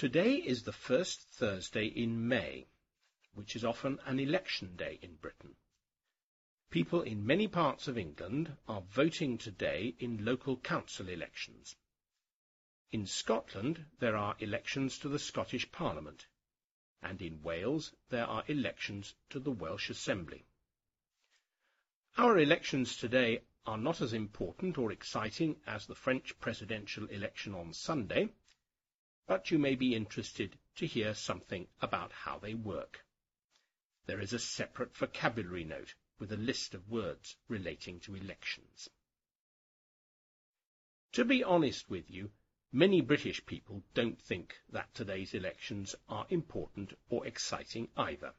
Today is the first Thursday in May, which is often an election day in Britain. People in many parts of England are voting today in local council elections. In Scotland, there are elections to the Scottish Parliament, and in Wales, there are elections to the Welsh Assembly. Our elections today are not as important or exciting as the French presidential election on Sunday, but you may be interested to hear something about how they work. There is a separate vocabulary note with a list of words relating to elections. To be honest with you, many British people don't think that today's elections are important or exciting either.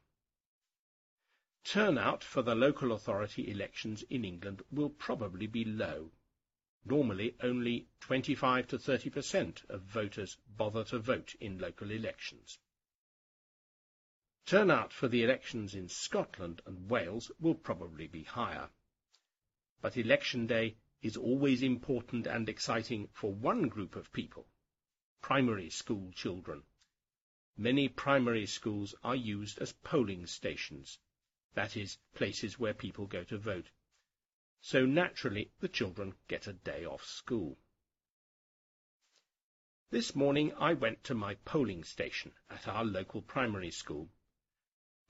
Turnout for the local authority elections in England will probably be low. Normally, only 25 to 30% of voters bother to vote in local elections. Turnout for the elections in Scotland and Wales will probably be higher. But election day is always important and exciting for one group of people, primary school children. Many primary schools are used as polling stations, that is, places where people go to vote. So naturally, the children get a day off school. This morning I went to my polling station at our local primary school.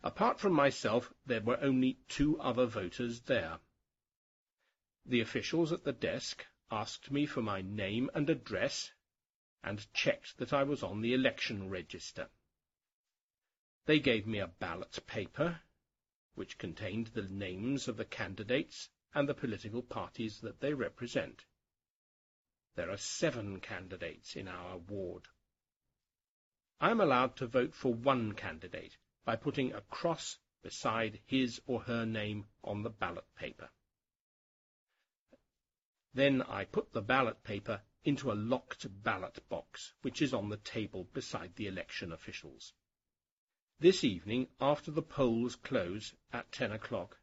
Apart from myself, there were only two other voters there. The officials at the desk asked me for my name and address and checked that I was on the election register. They gave me a ballot paper which contained the names of the candidates and the political parties that they represent. There are seven candidates in our ward. I am allowed to vote for one candidate by putting a cross beside his or her name on the ballot paper. Then I put the ballot paper into a locked ballot box, which is on the table beside the election officials. This evening, after the polls close at ten o'clock,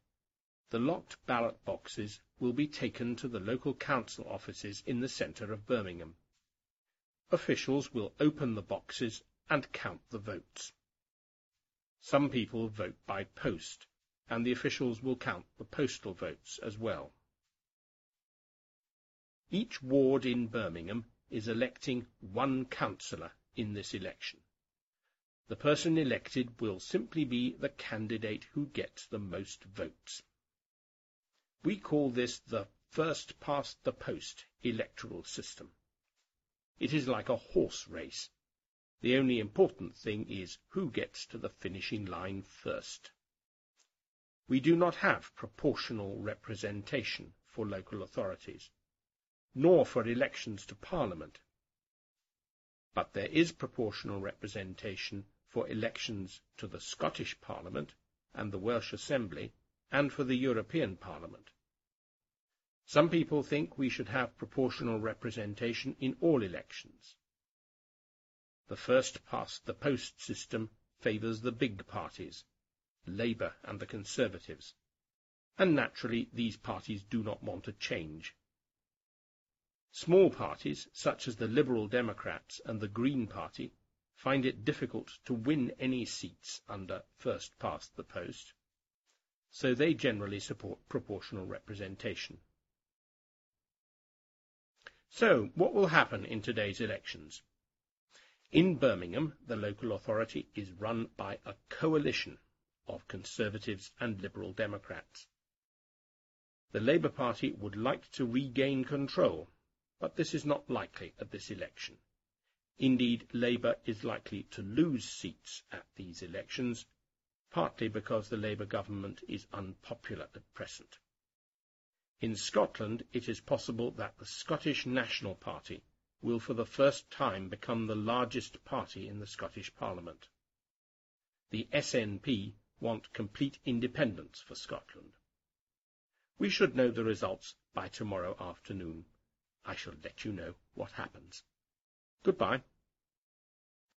the locked ballot boxes will be taken to the local council offices in the centre of Birmingham. Officials will open the boxes and count the votes. Some people vote by post, and the officials will count the postal votes as well. Each ward in Birmingham is electing one councillor in this election. The person elected will simply be the candidate who gets the most votes. We call this the first past the post electoral system. It is like a horse race. The only important thing is who gets to the finishing line first. We do not have proportional representation for local authorities, nor for elections to Parliament. But there is proportional representation for elections to the Scottish Parliament and the Welsh Assembly, and for the European Parliament. Some people think we should have proportional representation in all elections. The first past the post system favours the big parties, Labour and the Conservatives, and naturally these parties do not want a change. Small parties, such as the Liberal Democrats and the Green Party, find it difficult to win any seats under first past the post, so they generally support proportional representation. So, what will happen in today's elections? In Birmingham, the local authority is run by a coalition of Conservatives and Liberal Democrats. The Labour Party would like to regain control, but this is not likely at this election. Indeed, Labour is likely to lose seats at these elections, partly because the Labour government is unpopular at present. In Scotland, it is possible that the Scottish National Party will for the first time become the largest party in the Scottish Parliament. The SNP want complete independence for Scotland. We should know the results by tomorrow afternoon. I shall let you know what happens. Goodbye.